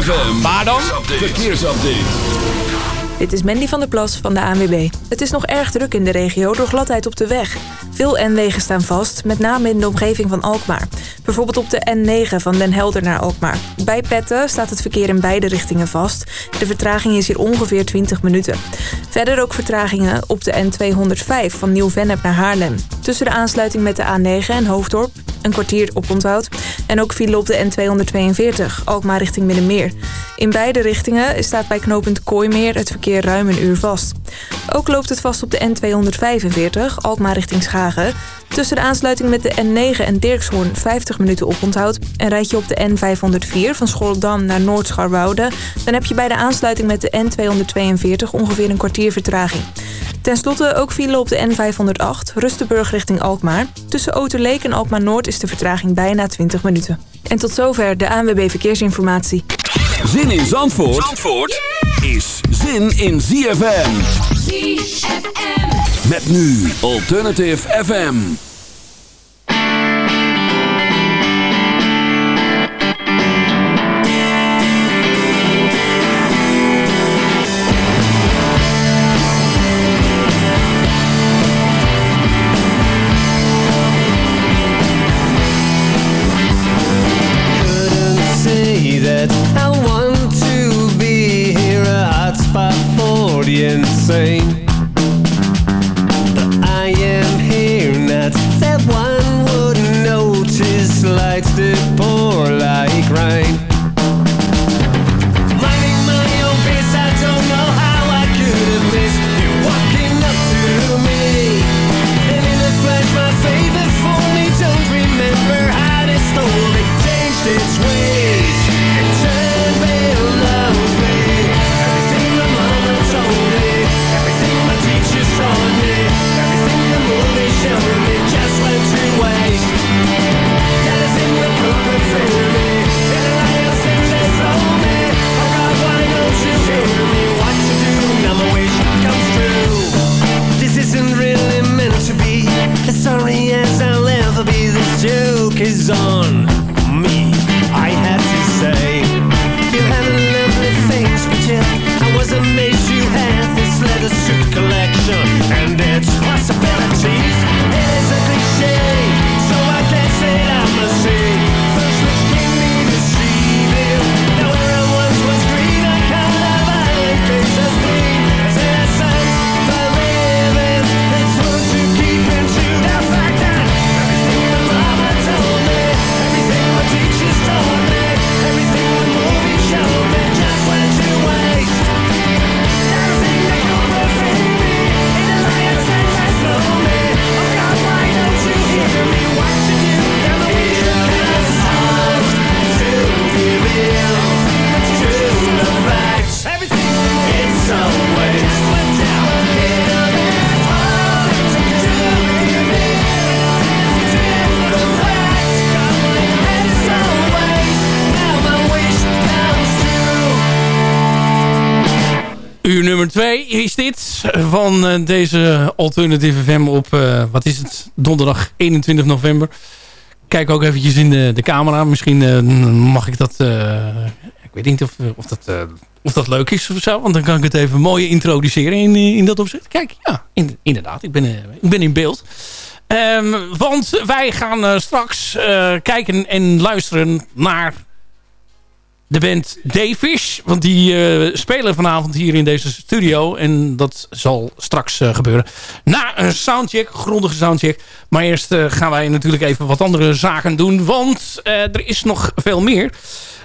ZFM. Maar dan? Verkeersupdate. Dit is Mandy van der Plas van de ANWB. Het is nog erg druk in de regio door gladheid op de weg. Veel N-wegen staan vast, met name in de omgeving van Alkmaar. Bijvoorbeeld op de N9 van Den Helder naar Alkmaar. Bij Petten staat het verkeer in beide richtingen vast. De vertraging is hier ongeveer 20 minuten. Verder ook vertragingen op de N205 van Nieuw-Vennep naar Haarlem. Tussen de aansluiting met de A9 en Hoofddorp een kwartier op onthoud. En ook file op de N242, Alkmaar richting Middenmeer. In beide richtingen staat bij knooppunt Kooimeer het verkeer ruim een uur vast. Ook loopt het vast op de N245, Alkmaar richting Tussen de aansluiting met de N9 en Dirkshoorn 50 minuten op onthoud. En rijd je op de N504 van Scholdam naar Noord-Scharwoude... dan heb je bij de aansluiting met de N242 ongeveer een kwartier vertraging. Ten slotte ook file op de N508, Rustenburg richting Alkmaar. Tussen Oterleek en Alkmaar Noord is de vertraging bijna 20 minuten. En tot zover de ANWB Verkeersinformatie. Zin in Zandvoort, Zandvoort is zin in ZFM. ZFM. Met nu Alternative FM. couldn't eh, deze Alternative FM op, eh, wat is het, donderdag 21 november. Kijk ook eventjes in de, de camera. Misschien eh, mag ik dat, ik weet niet of, of, dat, of dat leuk is of zo. Want dan kan ik het even mooi introduceren in, in dat opzicht. Kijk, ja, in- inderdaad, ik ben, ik ben in beeld. Ehm, want wij gaan straks kijken en luisteren naar de band Dayfish. Want die eh, spelen vanavond hier in deze studio. En dat zal straks eh, gebeuren. Na een soundcheck, grondige soundcheck. Maar eerst eh, gaan wij natuurlijk even wat andere zaken doen. Want er is nog veel meer.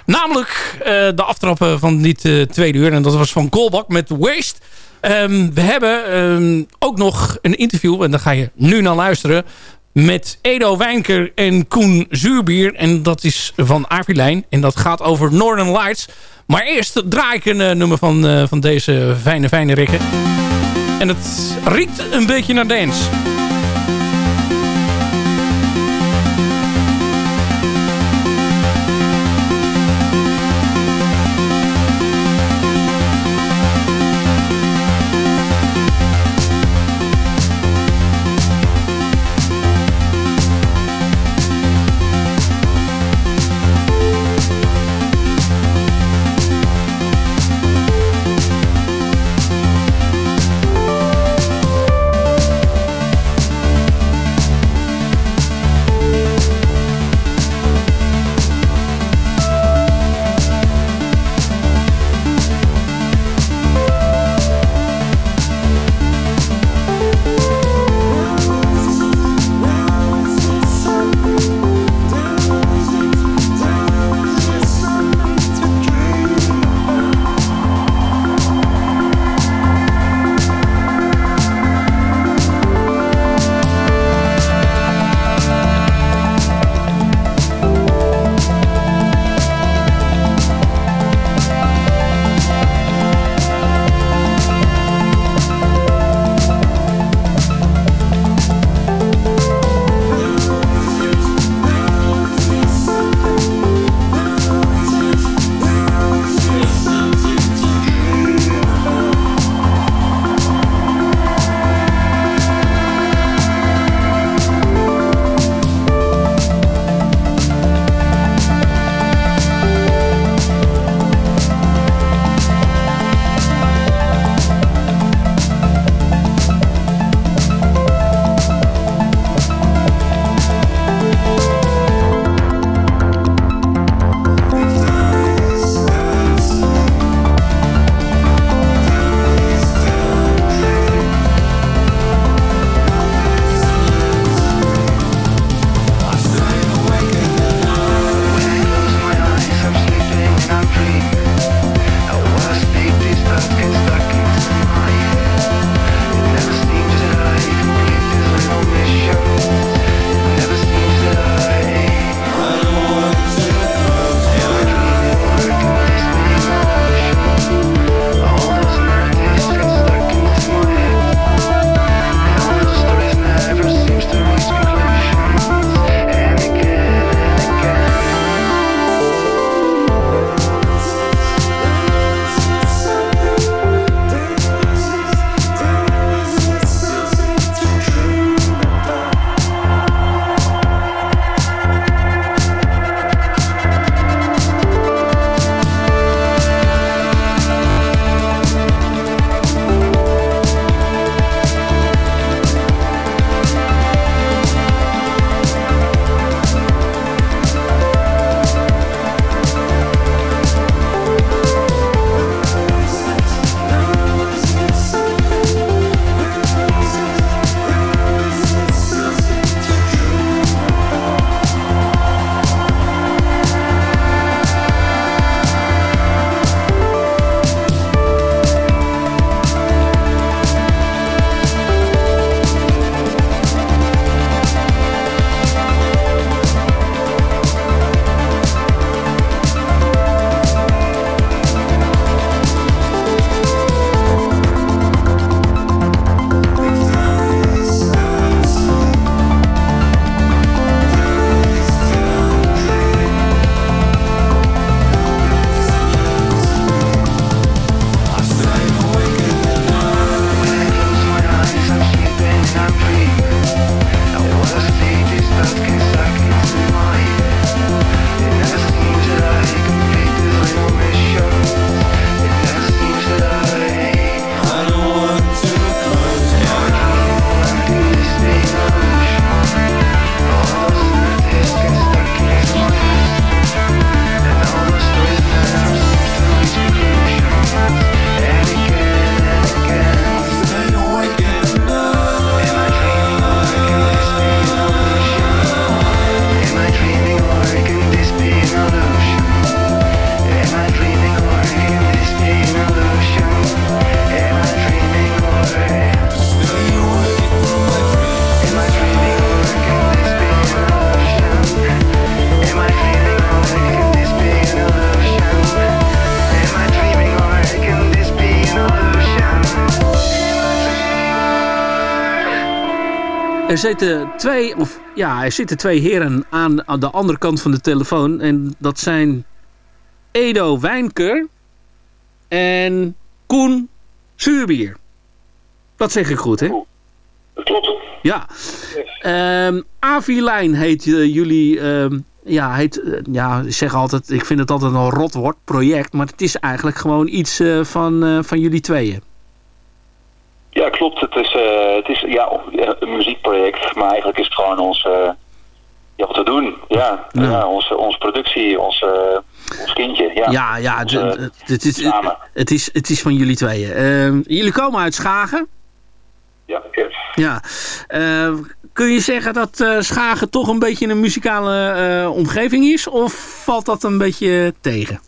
Namelijk de aftrappen van dit eh, tweede uur. En dat was van Kolbak met Waste. Ehm, we hebben ehm, ook nog een interview. En daar ga je nu naar luisteren met Edo Wijnker en Koen Zuurbier. En dat is van Avilijn. En dat gaat over Northern Lights. Maar eerst draai ik een eh, nummer van, eh, van deze fijne, fijne rikken. En het riekt een beetje naar dance. Er zitten twee, of ja, er zitten twee heren aan, aan de andere kant van de telefoon. En dat zijn Edo Wijnker en Koen Zuurbier. Dat zeg ik goed, hè? Dat klopt. Ja. Ehm Avilijn heet eh, jullie... ehm, ja, heet, eh, ja, ik zeg altijd, ik vind het altijd een rotwoord, project. Maar het is eigenlijk gewoon iets eh, van, van jullie tweeën. Ja, klopt. Het is, eh, het is ja, een muziekproject, maar eigenlijk is het gewoon ons, eh, ja, wat we doen. Ja, Ja. ja. onze, onze productie, ons, eh, ons kindje. Ja, Ja, ja, het, Onze- is, samen. het, is, het is van jullie tweeën. Ehm, jullie komen uit Schagen. ja, yes. Ja. Eh, kun je zeggen dat eh, Schagen toch een beetje een muzikale eh, omgeving is? Of valt dat een beetje tegen?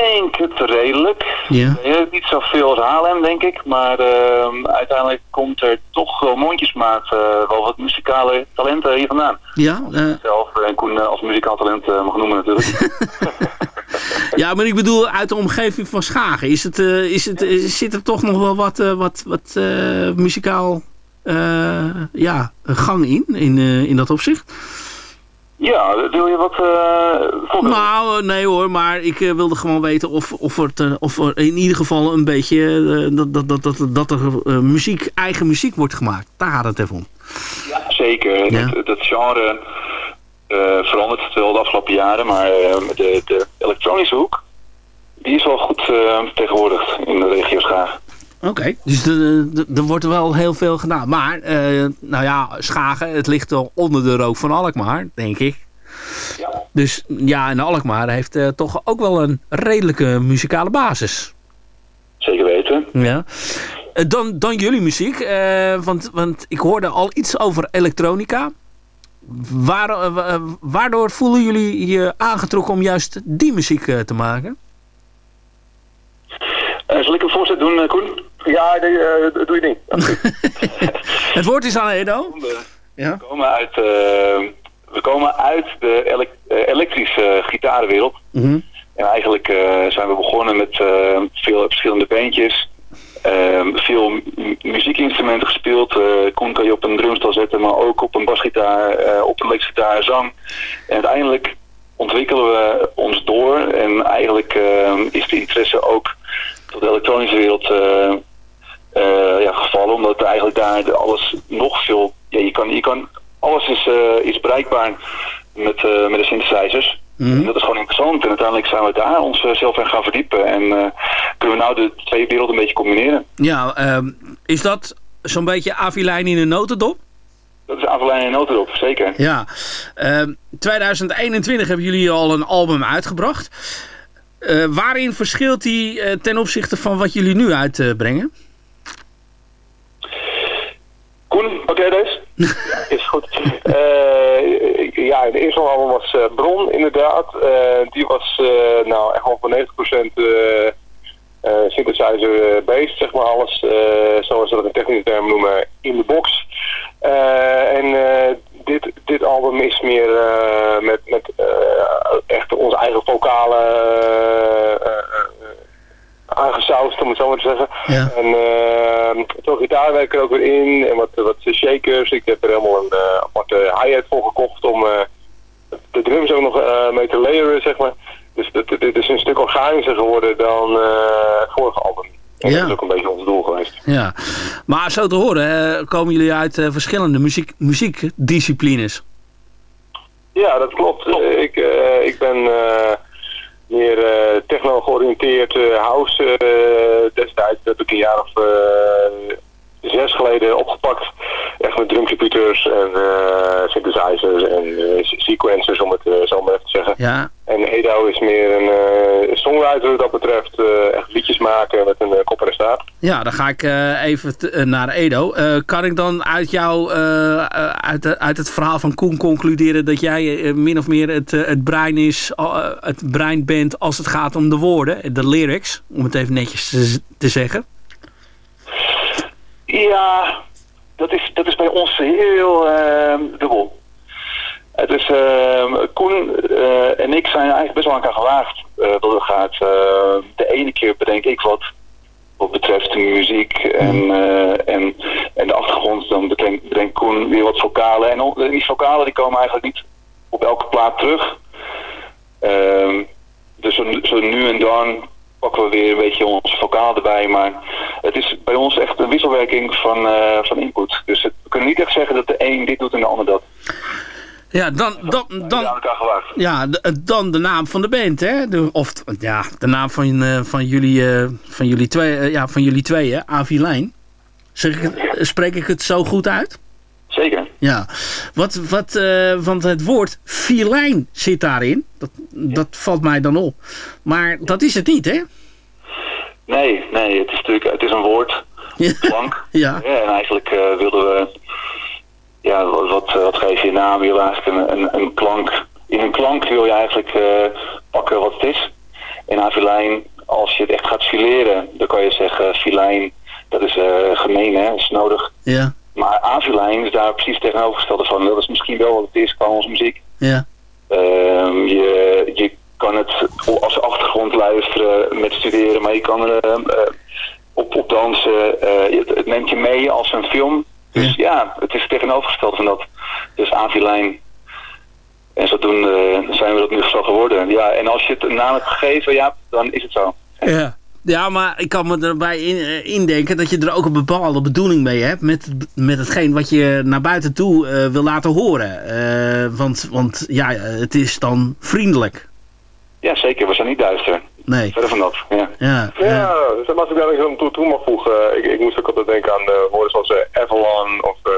Denk het redelijk. Ja. Eh, niet zoveel als Haarlem, denk ik. Maar ehm, uiteindelijk komt er toch wel mondjesmaat eh, wel wat muzikale talenten hier vandaan. Ja, eh, Zelf en Koen eh, als muzikaal talent eh, mag noemen natuurlijk. ja, maar ik bedoel uit de omgeving van Schagen. Is het, eh, is het, eh, zit er toch nog wel wat, eh, wat, wat eh, muzikaal eh, ja, gang in, in, eh, in dat opzicht? Ja, wil je wat voorbeelden? Nou, eh, nee hoor, maar ik eh, wilde gewoon weten of, of, er, te- of er in ieder geval een beetje dat, dat, dat, dat, dat er muziek, eigen muziek wordt gemaakt. Daar gaat het even om. Zeker. Ja. Dat, dat genre verandert wel de afgelopen jaren, maar de, de elektronische hoek, die is wel goed vertegenwoordigd in de regio Schaag. Oké. Dus er- wordt wel heel veel gedaan. Maar, eh, nou ja, Schagen, het ligt wel onder de rook van Alkmaar, denk ik. Ja. Dus ja, en Alkmaar heeft eh, toch ook wel een redelijke muzikale basis. Zeker weten. Ja. Eh, dan, dan jullie muziek, eh, want, want ik hoorde al iets over elektronica. Waar, wa- waardoor voelen jullie je aangetrokken om juist die muziek eh, te maken? Zal ik een voorzet doen, Koen? Ja, nee, eh, dat doe je niet. Het woord is aan Edo. Ja. We komen uit, eh, we komen uit de elek- eh, elektrische gitarenwereld. Mhm. En eigenlijk eh, zijn we begonnen met eh, veel verschillende bandjes. Ehm, veel mu- muziekinstrumenten gespeeld. Eh Koen kan je op een drumstel zetten, maar ook op een basgitaar, eh, op een elektrische gitaar, zang. En uiteindelijk ontwikkelen we ons door. En eigenlijk eh, is de interesse ook tot de elektronische wereld ja, gevallen. Omdat eigenlijk daar alles nog veel... Ja, je kan, je kan, alles is, eh, is bereikbaar met, eh, met de synthesizers. En dat is gewoon interessant. En uiteindelijk zijn we daar onszelf in gaan verdiepen. En eh, kunnen we nou de twee werelden een beetje combineren. Ja, ehm, is dat zo'n beetje Avilijn in een notendop? Dat is Avelijn en Notendop, zeker. Ja. Ehm 2021 hebben jullie al een album uitgebracht. Eh, waarin verschilt die eh, ten opzichte van wat jullie nu uitbrengen? Koen, pak jij deze? ja, is goed. Ik- ja, de eerste album was eh, Bron, inderdaad. Eh, die was nou echt wel voor 90% eh eh synthesizer based, zeg maar alles, zoals we dat in technische termen noemen, in de box. Eh, en eh, dit, dit album is meer eh, met, met eh, echt onze eigen vocale eh, eh, eh, aangesausd, om het zo maar te zeggen. Ja. En uh, veel gitaarwerk er ook weer in en wat, wat shakers. Ik heb er helemaal een eh, aparte hi-hat voor gekocht om eh, de drums ook nog eh, mee te layeren, zeg maar. Dus dit, dit is een stuk organischer geworden dan eh, het vorige album. En Ja. dat is ook een beetje ons doel geweest. Ja. Maar zo te horen eh, komen jullie uit eh, verschillende muziek, muziekdisciplines. Ja, dat klopt. Eh, ik, ik ben meer eh, techno georiënteerd house. destijds heb ik een jaar of zes geleden opgepakt. Echt met drumcomputers en eh, synthesizers en eh, sequencers om het eh, zo maar even te zeggen. Ja. En Edo is meer een songwriter wat dat betreft. echt liedjes maken met een kop en staart. Ja, dan ga ik even naar Edo. Kan ik dan uit jou, uit, de- uit het verhaal van Koen concluderen dat jij min of meer het, het brein is, het brein bent als het gaat om de woorden, de lyrics, om het even netjes te, te zeggen? Ja, dat is, dat is bij ons heel eh, dubbel. Het is, eh, Koen eh, en ik zijn eigenlijk best wel aan elkaar gewaagd uh, dat het gaat. Uh, de ene keer bedenk ik wat, wat betreft de muziek en, eh, en, en de achtergrond, dan brengt, brengt Koen weer wat vocalen. En die vocalen die komen eigenlijk niet op elke plaat terug. Ehm, dus zo, zo nu en dan pakken we weer een beetje ons vocaal erbij. Maar het is bij ons echt een wisselwerking van, eh, van input. Dus het- we kunnen niet echt zeggen dat de een dit doet en de ander dat. Ja, dan, dan, Dan, ja, de- dan de naam van de band, hè? De, of ja, de naam van, eh, van, jullie, eh, van, jullie, twee, eh, ja, van jullie tweeën, Avilijn. Zeg spreek ik het zo goed uit? Ja, wat, wat, eh, want het woord filijn zit daarin. Dat, dat valt mij dan op. Maar dat is het niet, hè? Nee, nee, het is natuurlijk het is een woord, klank. Ja. Ja, en eigenlijk eh, wilden we, ja, wat, wat, geef je naam? Je eigenlijk een, een, een klank. In een klank wil je eigenlijk eh, pakken wat het is. In Avilijn, als je het echt gaat fileren, dan kan je zeggen filijn, dat is gemeen, hè, dat is nodig. Ja, Maar Avilijn is daar precies tegenovergestelde van. Dat is misschien wel wat het is qua onze muziek. ja, Ehm, je, je kan het als achtergrond luisteren met studeren, maar je kan er ehm, eh, op, op dansen. eh, het, het neemt je mee als een film. Dus ja, het is tegenovergesteld van dat. Dus Avilijn. En zodoende zijn we dat nu zo geworden. Ja, en als je het een naam hebt gegeven, ja, dan is het zo. ja. Ja, maar ik kan me erbij in, eh, indenken dat je er ook een bepaalde bedoeling mee hebt. Met, met hetgeen wat je naar buiten toe eh, wil laten horen. Eh, want, want ja, het is dan vriendelijk. Ja, zeker. We zijn niet duister. Nee. Verder van dat. Ja. Ja. Ja, dus als ik daar aan toe, toe mag voegen, ik, ik moest ook altijd denken aan de woorden zoals eh, Avalon of eh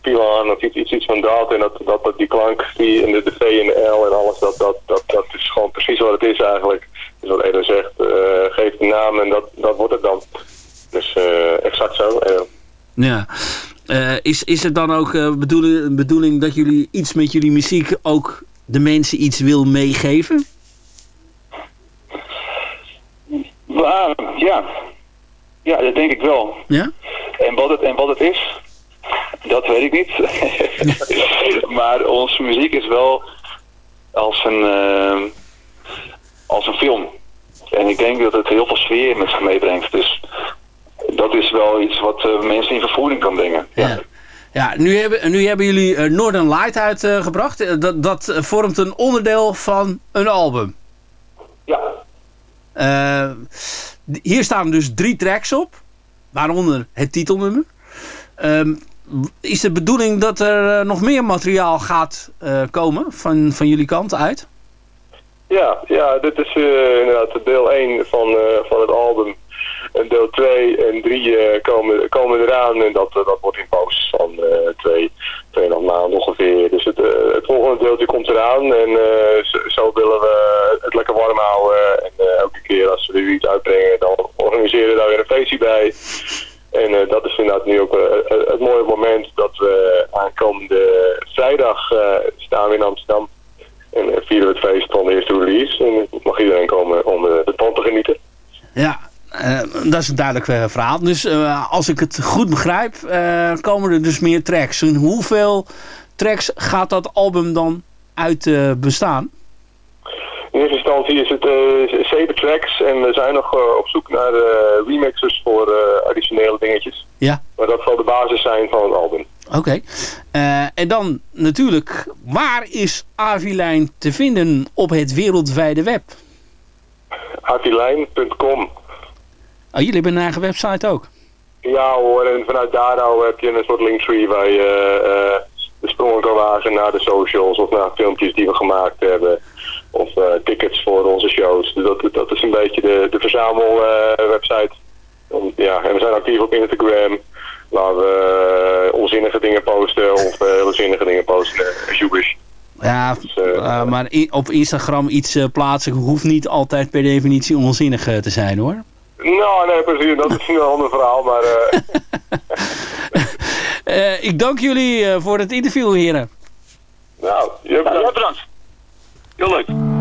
Pilon of iets, iets, iets van dat. En dat, dat, dat die klank die in de, de V en de L en alles, dat, dat, dat, dat is gewoon precies wat het is eigenlijk. Dus wat Edo zegt, eh, geef de naam en dat, dat wordt het dan. Dus eh, exact zo. Ja. Eh, is, is het dan ook eh bedoeling, bedoeling dat jullie iets met jullie muziek ook de mensen iets wil meegeven? Maar, ja. ja, dat denk ik wel. Ja? En wat het, en wat het is, dat weet ik niet. maar onze muziek is wel als een, als een film. En ik denk dat het heel veel sfeer met zich meebrengt. Dus dat is wel iets wat eh, mensen in vervoering kan brengen. Ja. Ja, nu hebben, nu hebben jullie eh, Northern Light uitgebracht. Eh, dat, dat vormt een onderdeel van een album. Ja. Eh, hier staan dus drie tracks op. Waaronder het titelnummer. Ehm, is de bedoeling dat er nog meer materiaal gaat eh, komen van, van jullie kant uit? Ja, ja, dit is eh, inderdaad deel 1 van, eh, van het album. En deel 2 en 3 eh, komen, komen eraan en dat, dat wordt in pauze van eh twee, tweeënhalf maanden ongeveer. Dus het, het volgende deeltje komt eraan en zo, willen we het lekker warm houden. En elke keer als we er iets uitbrengen, dan organiseren we daar weer een feestje bij. En dat is inderdaad nu ook het, mooie moment dat we aankomende vrijdag staan we in Amsterdam. En eh, vieren we het feest van de eerste release. En mag iedereen komen om eh, de pand te genieten. Ja, eh, dat is een duidelijk eh, verhaal. Dus als ik het goed begrijp, komen er dus meer tracks. En hoeveel tracks gaat dat album dan uit bestaan? In eerste instantie is het zeven tracks en we zijn nog op zoek naar remixers voor additionele dingetjes. Ja. Maar dat zal de basis zijn van het album. Oké. Eh, en dan natuurlijk, waar is Avilijn te vinden op het wereldwijde web? Avilijn.com Oh, jullie hebben een eigen website ook? Ja hoor, en vanuit daar heb je een soort linktree waar je eh, de sprongen kan wagen naar de socials of naar filmpjes die we gemaakt hebben. Of eh, tickets voor onze shows. Dus dat, dat is een beetje de, de verzamelwebsite. ja, en we zijn actief op Instagram. Dingen posten of eh, hele zinnige dingen posten. Uh, Joebish. Ja, eh, eh, maar op Instagram iets eh, plaatsen hoeft niet altijd per definitie onzinnig eh, te zijn hoor. Nou, nee, precies. Dat is een ander verhaal. Maar eh, Eh, ik dank jullie eh, voor het interview heren. nou, je hebt Ja, bedankt. Heel leuk.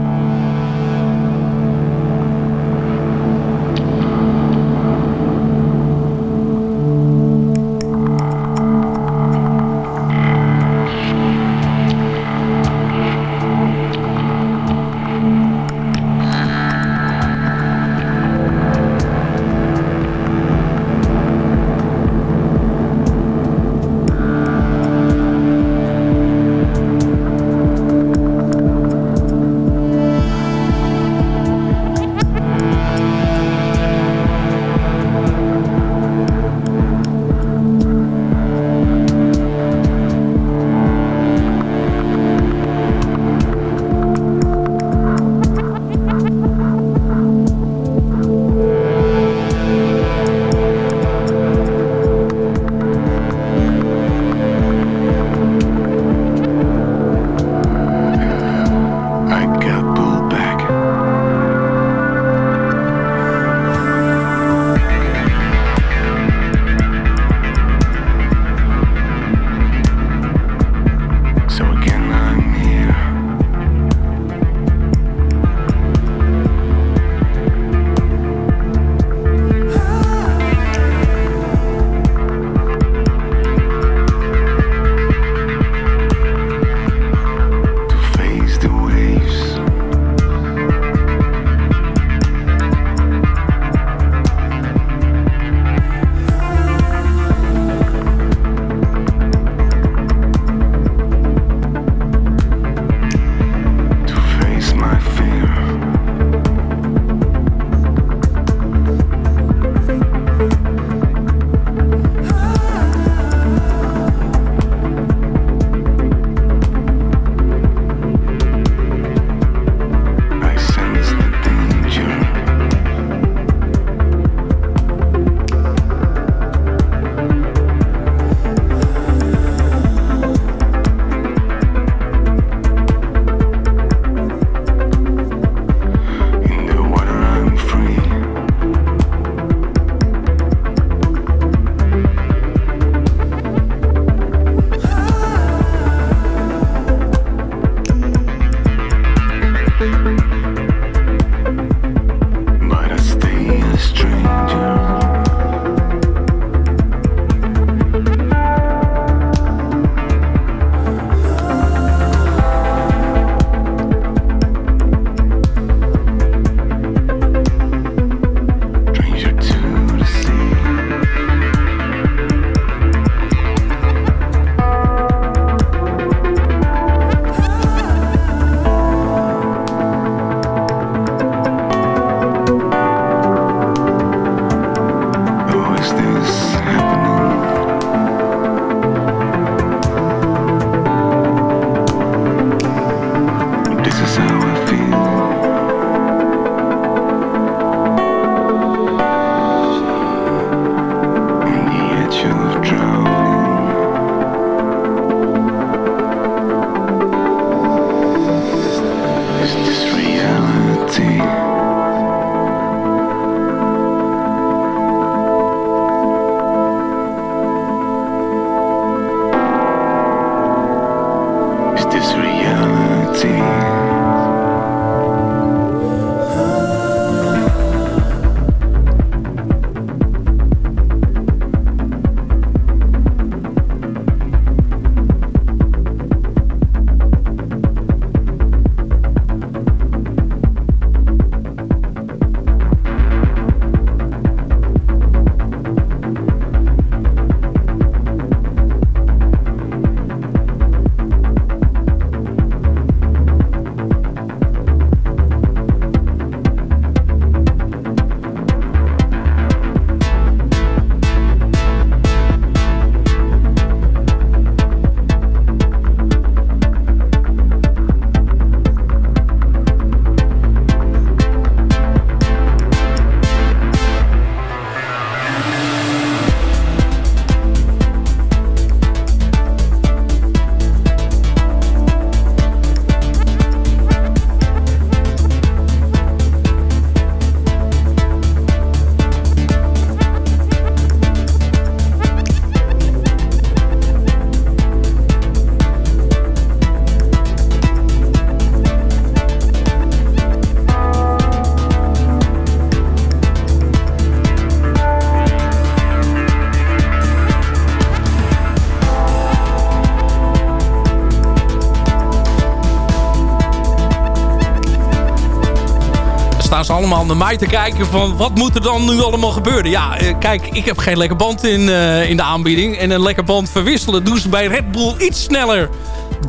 Allemaal naar mij te kijken van wat moet er dan nu allemaal gebeuren. Ja, eh, kijk, ik heb geen lekker band in, eh, in de aanbieding. En een lekker band verwisselen doen ze bij Red Bull iets sneller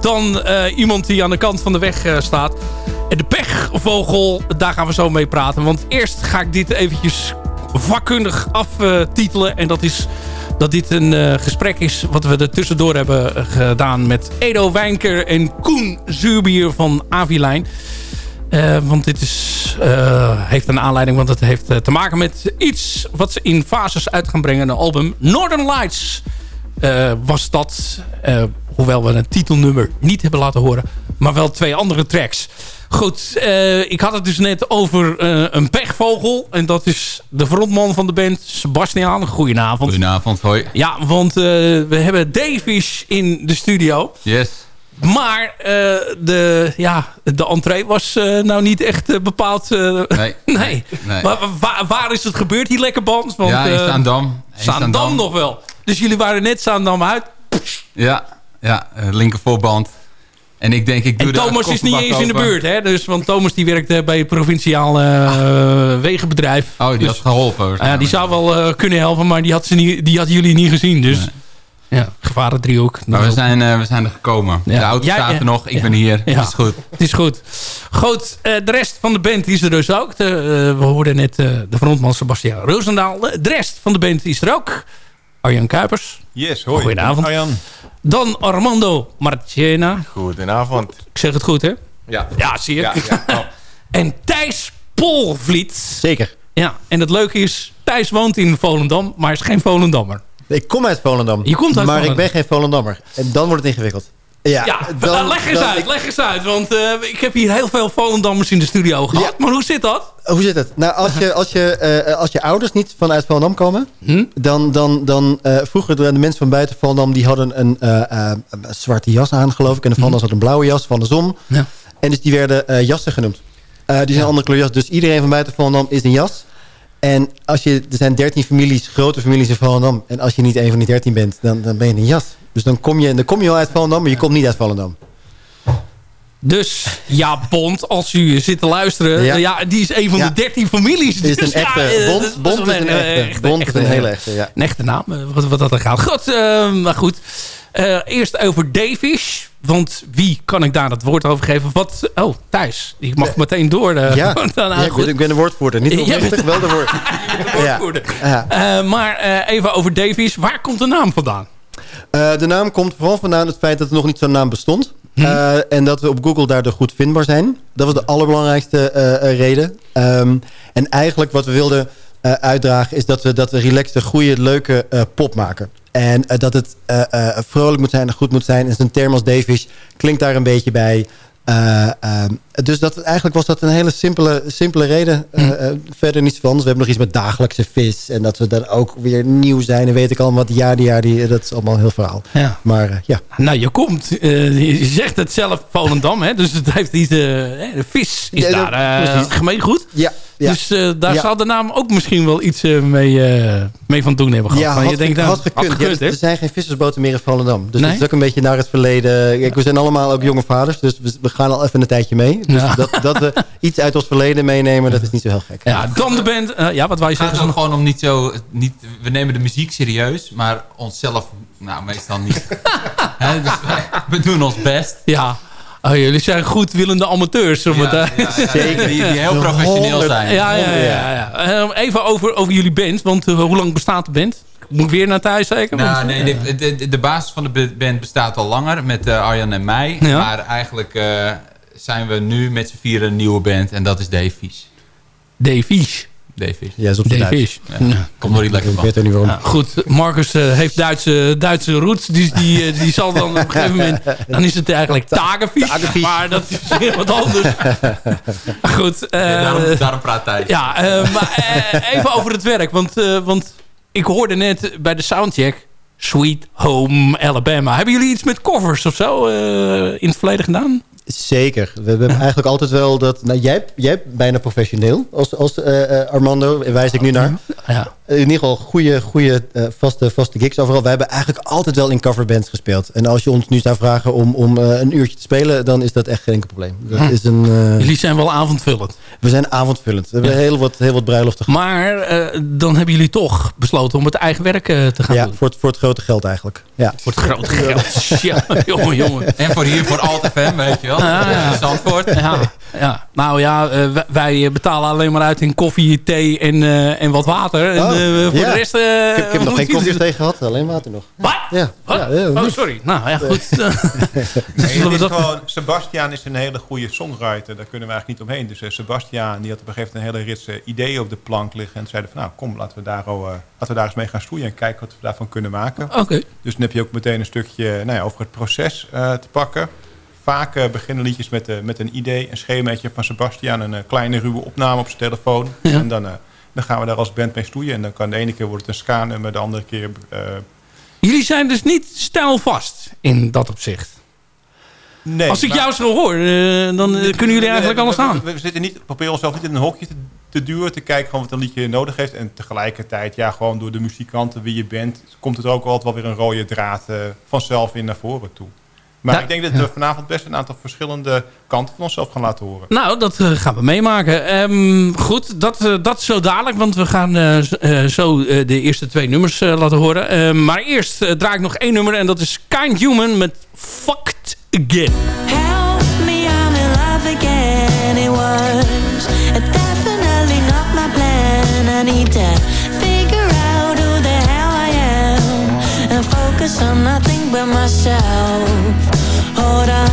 dan eh, iemand die aan de kant van de weg staat. En de pechvogel, daar gaan we zo mee praten. Want eerst ga ik dit eventjes vakkundig aftitelen. En dat is dat dit een gesprek is wat we er tussendoor hebben gedaan met Edo Wijnker en Koen Zuurbier van Avilijn. Eh, want dit is, eh, heeft een aanleiding, want het heeft eh, te maken met iets wat ze in fases uit gaan brengen. Een album Northern Lights was dat. hoewel we een titelnummer niet hebben laten horen. Maar wel twee andere tracks. Goed, ik had het dus net over een pechvogel. En dat is de frontman van de band, Sebastiaan. Goedenavond. Goedenavond, hoi. Ja, want we hebben Davies in de studio. Yes. Maar eh, de, ja, de entree was eh, nou niet echt eh, bepaald... Nee. nee. nee. Maar waar, waar is het gebeurd, die lekker band? Want, ja, in Zaandam. In nog wel. Dus jullie waren net Zaandam uit. Ja, ja eh, linker voorband. En ik denk, ik doe En Thomas is niet eens in de buurt. Hè? Dus, want Thomas die werkt eh, bij het provinciaal eh, wegenbedrijf. Oh, die Dus, had geholpen. ja, die zou wel kunnen helpen, maar die, had ze niet, die hadden jullie niet gezien. Dus ja, gevarendriehoek. Maar we zijn, eh, we zijn er gekomen. Ja. De auto staat ja. er nog, ik Ja. ben hier. Ja. Is goed. Het is goed. Goed, eh, de rest van de band is er dus ook. De, eh, we hoorden net eh, de frontman Sebastian Roosendaal. De rest van de band is er ook. Arjan Kuipers. Yes, hoi. Goedenavond. Arjan. Dan Armando Marchena. Goedenavond. Ik zeg het goed, hè? Ja. Ja, zie je. Ja, ja. Oh. En Thijs Polvliet. Zeker. Ja, en het leuke is, Thijs woont in Volendam, maar is geen Volendammer. Ik kom uit Volendam. Je komt uit maar Volendam. ik ben geen Volendammer. En dan wordt het ingewikkeld. Ja, Ja, dan- leg eens dan- uit, ik- leg eens uit. Want eh, ik heb hier heel veel Volendammers in de studio gehad. Ja. Maar hoe zit dat? Hoe zit het? Nou, als je, als je, eh, als je ouders niet vanuit Volendam komen... Hm? dan, dan, dan eh, vroeger de mensen van buiten Volendam... die hadden een, eh, eh, een zwarte jas aan, geloof ik. En de Volendammers hadden een blauwe jas van de zon. Ja. En dus die werden eh, jassen genoemd. Eh, die zijn een andere kleur jas. Dus iedereen van buiten Volendam is een jas. En als je, er zijn 13 families, grote families in Volendam. En als je niet een van die 13 bent, dan, dan ben je een jas. Dus dan kom je, dan kom je wel uit Volendam, maar je komt niet uit Volendam. Dus ja, Bond, als u zit te luisteren... Ja. Ja, die is een van Ja. de 13 families. Is Dus een ja, echte, eh, Bond, is Bond is wel een eh, echte. Bond is een hele echte, ja. Een echte naam, eh, wat, wat dat er gaat. Goed, eh, maar goed. Eh, eerst over Davish. Want wie kan ik daar het woord over geven? Wat, oh, Thijs. Ik mag meteen door. eh, Ja, dan, ja, ik, goed. ben, ik ben de woordvoerder. Niet de oprichter, wel de woord. Ja. Woordvoerder. Ja. Eh, maar eh, even over Davies. Waar komt de naam vandaan? Eh, de naam komt vooral vandaan het feit dat er nog niet zo'n naam bestond. Eh, en dat we op Google daardoor goed vindbaar zijn. Dat was de allerbelangrijkste eh, eh, reden. Ehm, en eigenlijk wat we wilden eh, uitdragen... is dat we, dat we relaxte, goede, leuke eh, pop maken. En eh, dat het vrolijk moet zijn en goed moet zijn. En zo'n term als klinkt daar een beetje bij... Eh, ehm, dus dat, eigenlijk was dat een hele simpele, simpele reden. Eh, verder niets van. We hebben nog iets met dagelijkse vis. En dat we dan ook weer nieuw zijn. En weet ik al wat ja, die ja, die. Dat is allemaal een heel verhaal. Ja. Maar ja. Nou, je komt, je zegt het zelf Volendam, hè? dus het heeft iets, de vis is Ja, daar gemeengoed. Ja, ja. Dus eh, daar Ja. zal de naam ook misschien wel iets eh, mee, eh, mee van doen hebben gehad. ja, had, je denkt, nou, had gekund. had gekund, er- er zijn geen vissersboten meer in Volendam. Dus Nee? dat is ook een beetje naar het verleden. Kijk, we zijn allemaal ook jonge vaders. Dus we, we gaan al even een tijdje mee. Dus Ja. dat, dat we iets uit ons verleden meenemen, dat is niet zo heel gek. Ja, dan de band. eh, ja, wat wij Het gaat zeggen. ook gewoon om niet zo... Niet, we nemen de muziek serieus, maar onszelf nou, meestal niet. Hè, dus wij- we doen ons best. Ja. Oh, jullie zijn goedwillende amateurs. Om het, Ja, ja, ja, Zeker. Die, die heel professioneel zijn. ja, ja, ja, ja. Eh, even over, over jullie band. Want eh, hoe lang bestaat de band? Moet ik weer naar thuis zeker? Nou, nee, de, de, de basis van de band bestaat al langer met eh, Arjan en mij. Ja. Maar eigenlijk eh, zijn we nu met z'n vieren een nieuwe band en dat is Davies. Davies. Davies. Ja, is op de. Davies. Ja. Ja. Komt nog niet lekker Ik van. weet er niet waarom. Ja, goed, Marcus eh, heeft Duitse, Duitse roots. Dus die, eh, die zal dan op een gegeven moment... Dan is het eigenlijk tagevies. Tagevies. Maar dat is weer wat anders. goed. eh, Ja, daarom, daarom praat hij. ja, eh, maar eh, even over het werk. Want, eh, want ik hoorde net bij de soundcheck... Sweet Home Alabama. Hebben jullie iets met covers of zo eh, in het verleden gedaan? Zeker. We hebben eigenlijk altijd wel dat... Nou, jij, jij hebt bijna professioneel als, als eh, eh, Armando, wijs ik nu naar. Ja. In ieder geval goede, goede eh, vaste, vaste gigs overal. We hebben eigenlijk altijd wel in coverbands gespeeld. En als je ons nu zou vragen om, om eh, een uurtje te spelen... dan is dat echt geen enkel probleem. Dat Hm. is een, eh, Jullie zijn wel avondvullend. we zijn avondvullend. We hebben Ja. heel, wat, heel wat bruiloften gehad. Maar eh, dan hebben jullie toch besloten om het eigen werk eh, te gaan Ja, doen. voor het, voor het grote geld eigenlijk. Ja. Voor het grote geld. Ja, jongen, jongen. En voor hier, voor Alt FM, weet je wel. Ja, ja. Zandvoort. Ja, ja. Nou ja, eh, wij- betalen alleen maar uit in koffie, thee en, eh, en wat water. En Oh, eh, voor ja. de rest... eh, Ik heb, ik heb nog geen koffie tegen gehad, alleen water nog. Wat? Ja, Wat? oh, sorry. Nou ja, goed. Nee, is gewoon, Sebastiaan is een hele goede songwriter. Daar kunnen we eigenlijk niet omheen. Dus eh, Sebastiaan die had op een gegeven moment een hele rits eh, ideeën op de plank liggen. En zeiden van nou kom, laten we, daar, al, eh, laten we daar eens mee gaan stoeien. En kijken wat we daarvan kunnen maken. Oké. Dus dan heb je ook meteen een stukje nou ja, over het proces eh, te pakken. Vaak eh, beginnen liedjes met, eh, met een idee, een schemaatje van Sebastiaan. Een eh, kleine ruwe opname op zijn telefoon. Ja. En dan, dan gaan we daar als band mee stoeien. En dan kan de ene keer wordt het een ska-nummer, de andere keer... Jullie zijn dus niet stijlvast in dat opzicht. nee, Als ik maar- jou zo hoor, dan kunnen jullie eigenlijk alles aan. We, we zitten niet, proberen onszelf niet in een hokje te, te duwen, te kijken gewoon wat een liedje nodig heeft. En tegelijkertijd, ja, gewoon door de muzikanten wie je bent, komt er ook altijd wel weer een rode draad vanzelf in naar voren toe. Maar Ja, ik denk dat we vanavond best een aantal verschillende kanten van onszelf gaan laten horen. Nou, dat eh, gaan we meemaken. Ehm, goed, dat, eh, dat zo dadelijk, want we gaan eh, eh, zo eh, de eerste twee nummers laten horen. Ehm, maar eerst draai ik nog één nummer en dat is Kind Human met Fucked Again. Help me, I'm in love again. It was definitely not my plan. I need to figure out who the hell I am and focus on nothing but myself. ora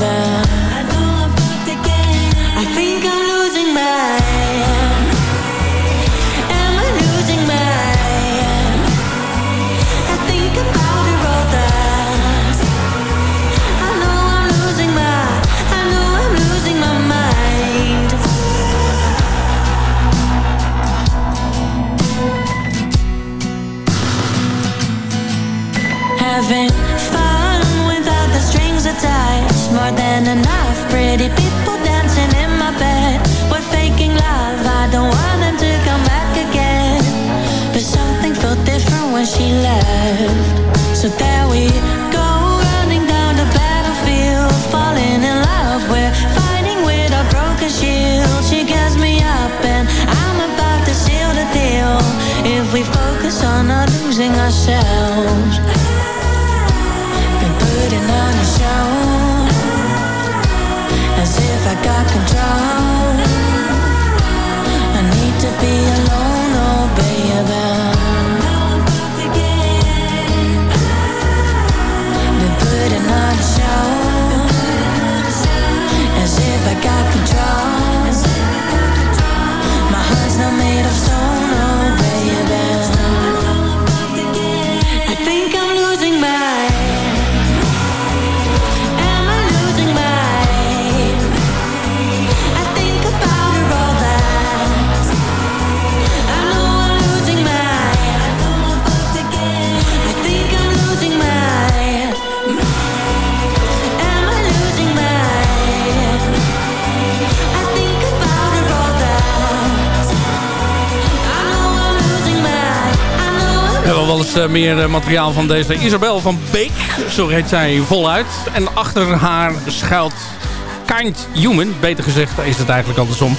man We hebben wel eens eh, meer eh, materiaal van deze Isabel van Beek. Zo heet zij voluit. En achter haar schuilt Kind Human. Beter gezegd is het eigenlijk andersom.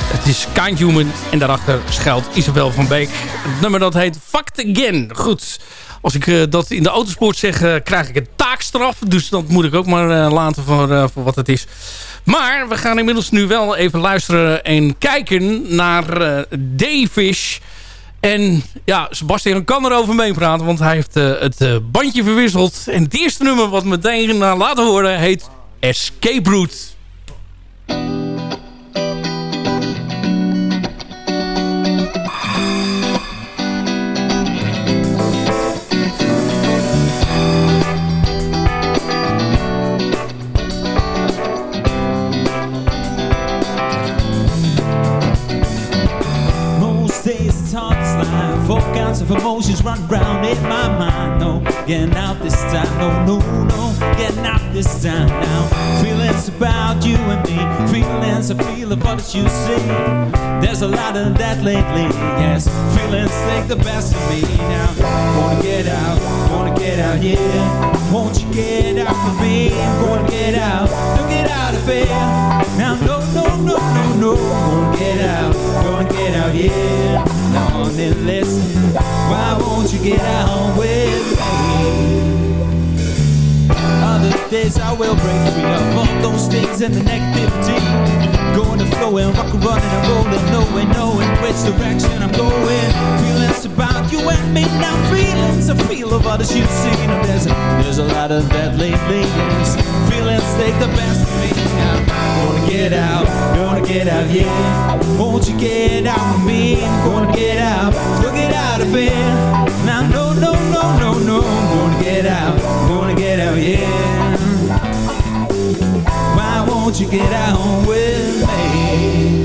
Het is Kind Human en daarachter schuilt Isabel van Beek. Het nummer dat heet Fucked Again. Goed, als ik eh, dat in de autosport zeg, krijg ik een taakstraf. Dus dat moet ik ook maar laten voor, voor wat het is. Maar we gaan inmiddels nu wel even luisteren en kijken naar Dayfish... En ja, Sebastian kan erover meepraten, want hij heeft eh, het eh, bandje verwisseld. En het eerste nummer wat meteen uh, laten horen heet Escape Route. Slide. Of emotions run round in my mind. No, getting out this time. No, no, no, getting out this time now. Feelings about you and me. Feelings I feel about what you see. There's a lot of that lately. Yes, feelings take the best of me now. Wanna get out, wanna get out, yeah. Won't you get out for me? Wanna get out, don't get out of here. Now, no, no, no, no, no. Gonna get out, gonna get out, yeah. Then listen. Why won't you get out with me? Other days I will break free of all those things and the negativity. Going to flow and rock and running and rolling, knowing, knowing which direction I'm going. Feelings about you and me now, feelings I feel of others you've seen. There's a, there's a lot of that lately. Yes. Feelings take the best of me. Get out, yeah. Won't you get out with me? Gonna get out, so get out of here. Now, no, no, no, no, no. Gonna get out, gonna get out, yeah. Why won't you get out with me?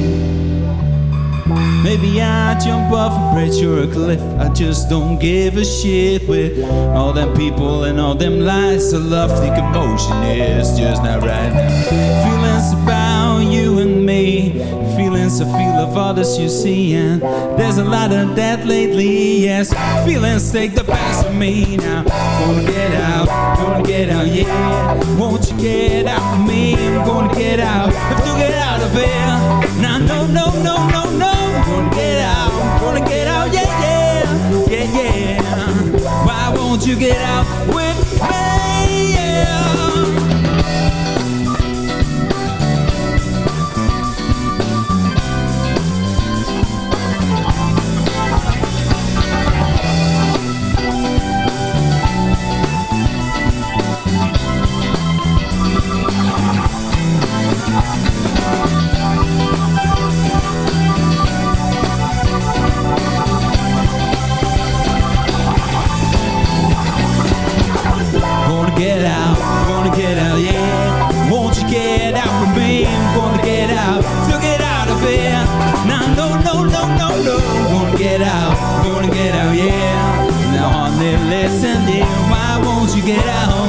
Maybe I jump off a bridge or a cliff. I just don't give a shit with all them people and all them lies. The commotion is just not right. Feelings about you and Feelings I feel of others you see. And there's a lot of that lately, yes. Feelings take the best of me now. Gonna get out, gonna get out, yeah. Won't you get out with me? I'm gonna get out. Have to get out of here. Now, no, no, no, no, no. Gonna get out, gonna get out, yeah, yeah, yeah, yeah. Why won't you get out with me? Yeah. Listen, dear, why won't you get out?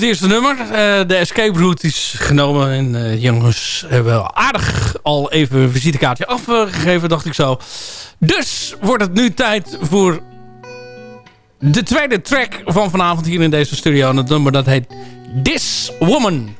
Het eerste nummer. Eh, de escape route is genomen. En eh, jongens hebben aardig al even een visitekaartje afgegeven, dacht ik zo. Dus wordt het nu tijd voor de tweede track van vanavond hier in deze studio. En het nummer dat heet This Woman.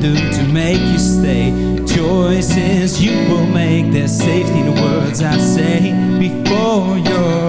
Do to make you stay. Choices you will make, there's safety in the words I say before you're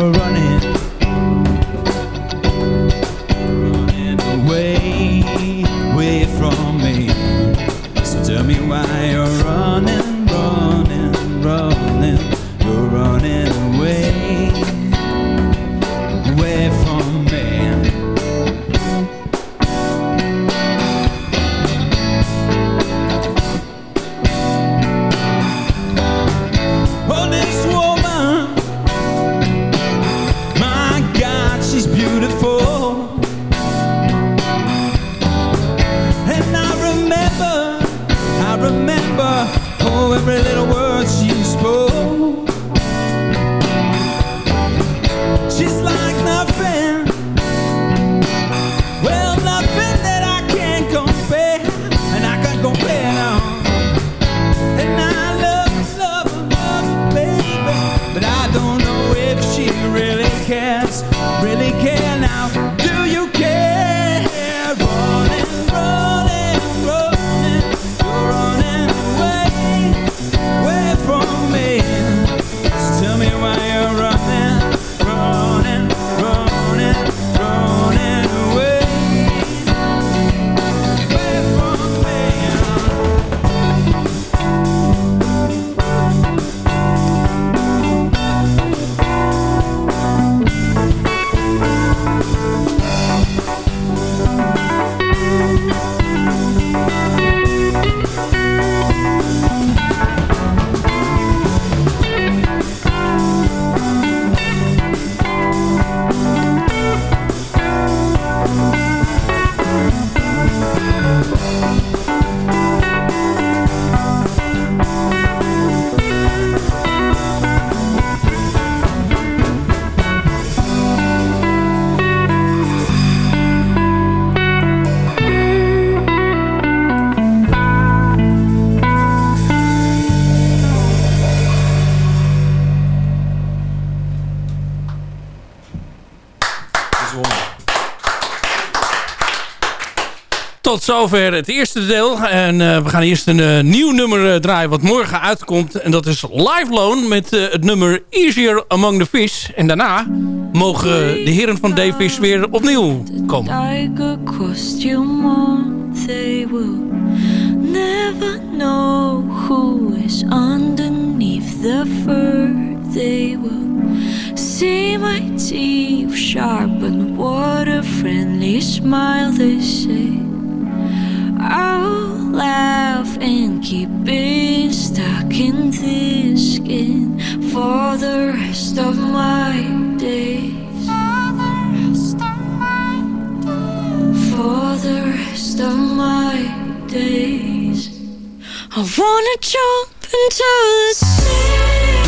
Tot zover het eerste deel. En eh, we gaan eerst een eh, nieuw nummer eh, draaien wat morgen uitkomt. En dat is Live Loan met het nummer Easier Among the Fish. En daarna mogen de heren van Davis weer opnieuw komen. they will never know who is underneath the fur they will see my teeth sharpened water, friendly smile, they say. I'll laugh and keep being stuck in this skin for the rest of my days. For the rest of my days. I wanna jump into the sea.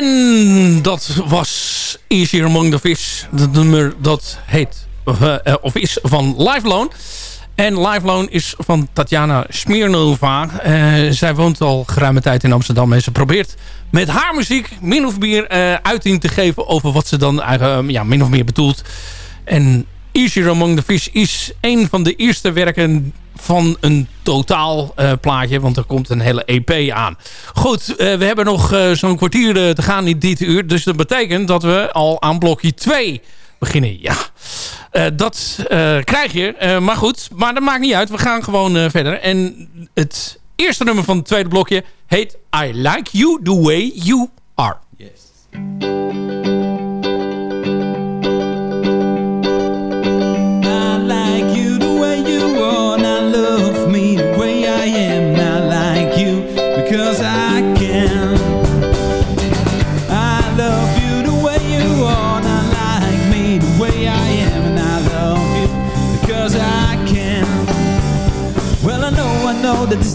En dat was Easier Among the Fish. Dat nummer dat heet, of, eh, eh, of is van Live Loan. En Live Loan is van Tatjana Smirnova. Eh, zij woont al geruime tijd in Amsterdam. En ze probeert met haar muziek min of meer uiting te geven... over wat ze dan eigenlijk, ja, min of meer bedoelt. En Easier Among the Fish is een van de eerste werken van een totaal eh, plaatje. Want er komt een hele EP aan. Goed, eh, we hebben nog eh, zo'n kwartier te gaan in dit uur. Dus dat betekent dat we al aan blokje 2 beginnen. Ja, dat krijg je. Maar goed, maar dat maakt niet uit. We gaan gewoon verder. En het eerste nummer van het tweede blokje heet I Like You The Way You Are. I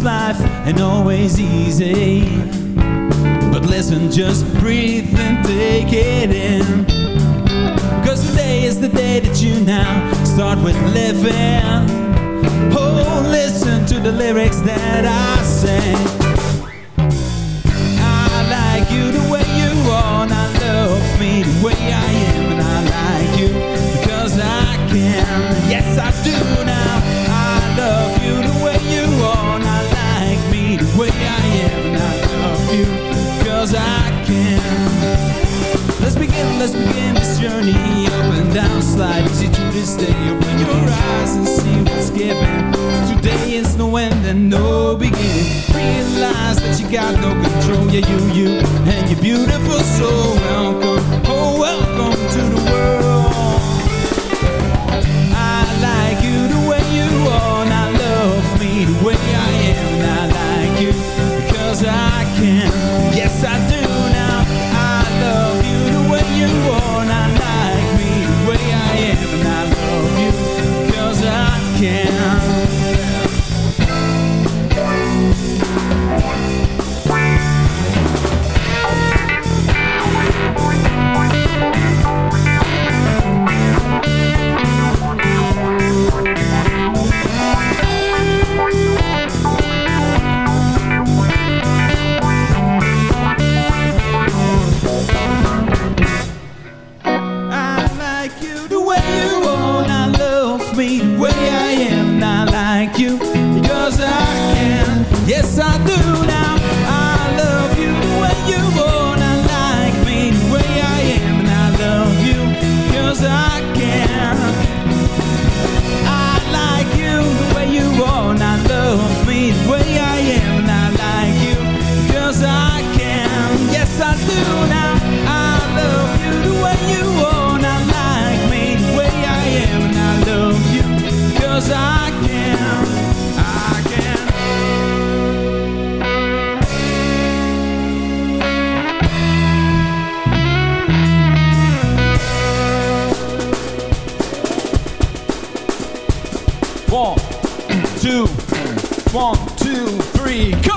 life ain't always easy. But listen, just breathe and take it in. Cause today is the day that you now start with living. Oh, listen to the lyrics that I sing. I like you the way you are, and I love me the way I am, and I like you because I can. Yes, I do Let's begin, this journey Up and down, slide. Easy through this day Open your eyes and see what's given. Today is no end and no beginning. Realize that you got no control. Yeah, you, you, and you're beautiful So welcome, League.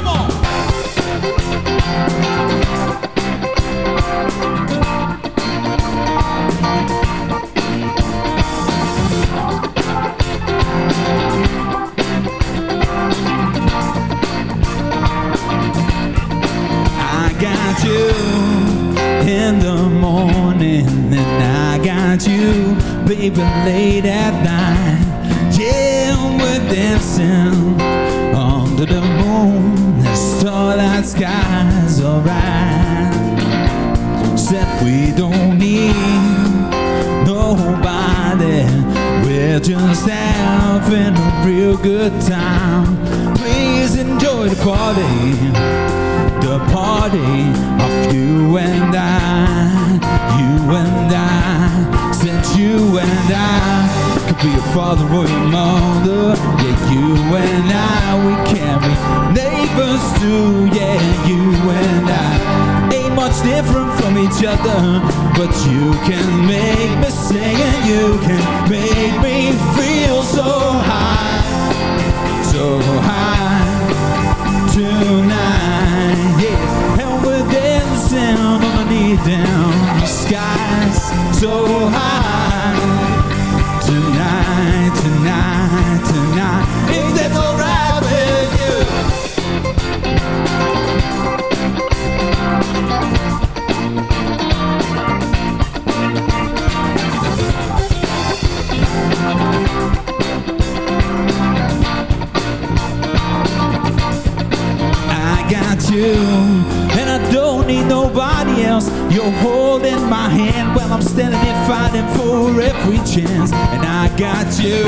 For every chance. And I got you,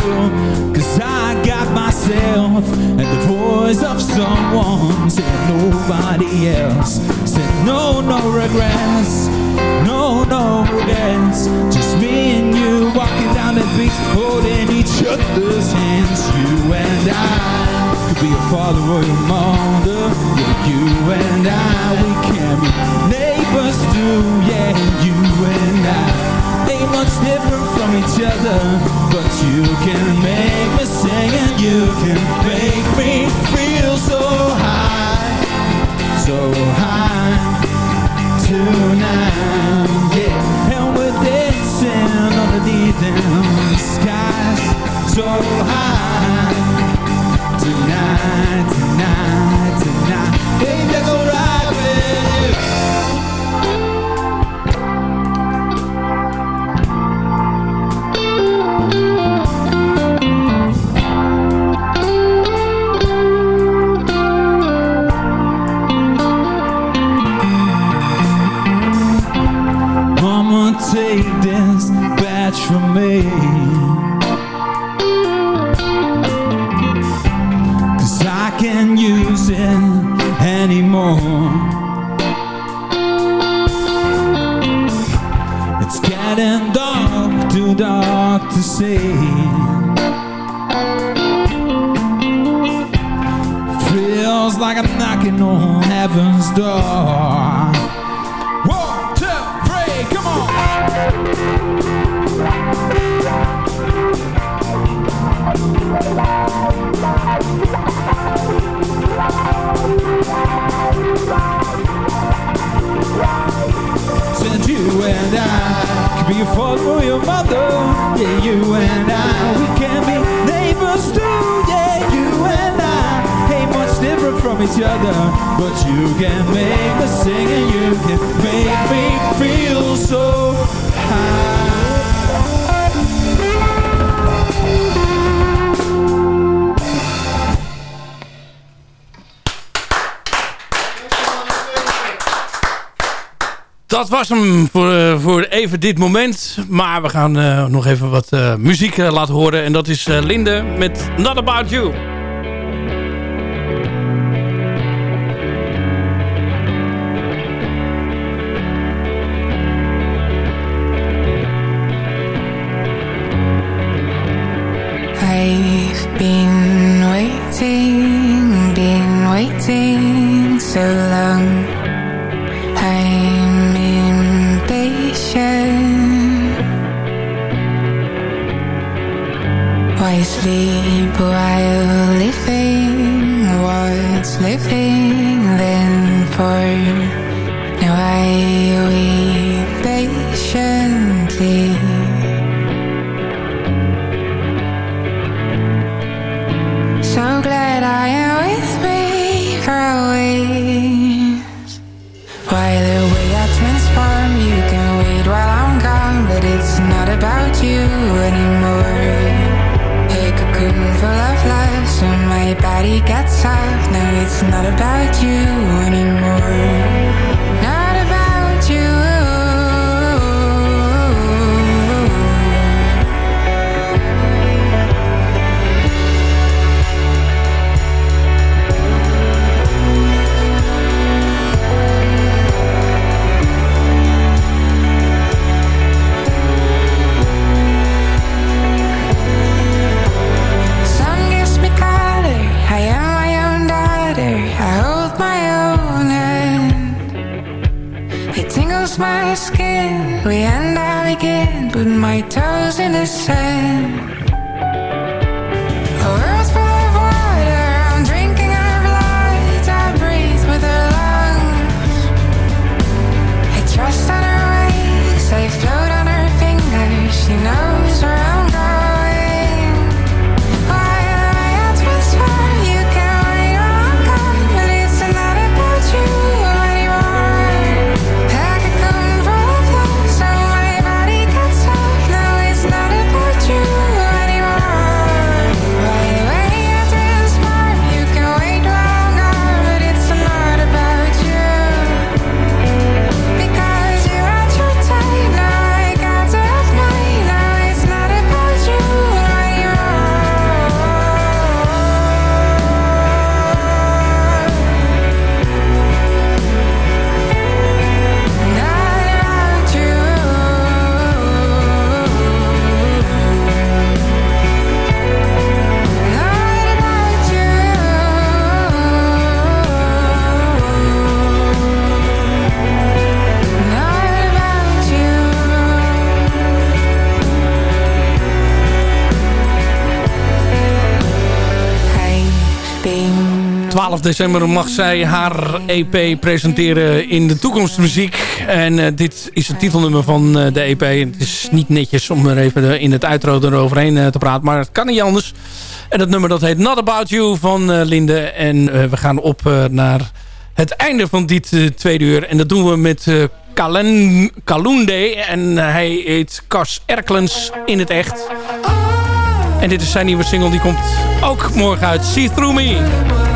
cause I got myself, and the voice of someone said nobody else. Said no, no regrets, no, no regrets. Just me and you walking down the beach, holding each other's hands. You and I could be your father or your mother. Yeah, you and I, we can be neighbors too. Ain't much different from each other, but you can make me sing and you can make me feel so high, so high tonight. Yeah, and we're dancing underneath them. Skies so high. Tonight, tonight, tonight. Ain't that see. Feels like I'm knocking on heaven's door. be a fault for your mother. Yeah, you and I, we can be neighbors too. Yeah, you and I ain't much different from each other. But you can make me sing and you can make me feel so high. Dat was hem voor even dit moment. Maar we gaan uh, nog even wat uh, muziek eh, laten horen. En dat is Linde met Not About You. I've been waiting, been waiting so 12 december mag zij haar EP presenteren in de toekomstmuziek. En eh, dit is het titelnummer van eh, de EP. Het is niet netjes om er even in het uitro eroverheen eh, te praten, maar het kan niet anders. En dat nummer dat heet Not About You van Linde. En we gaan op naar het einde van dit tweede uur. En dat doen we met Kalunde. En hij heet Kas Erklens in het echt. En dit is zijn nieuwe single, die komt ook morgen uit. See Through Me.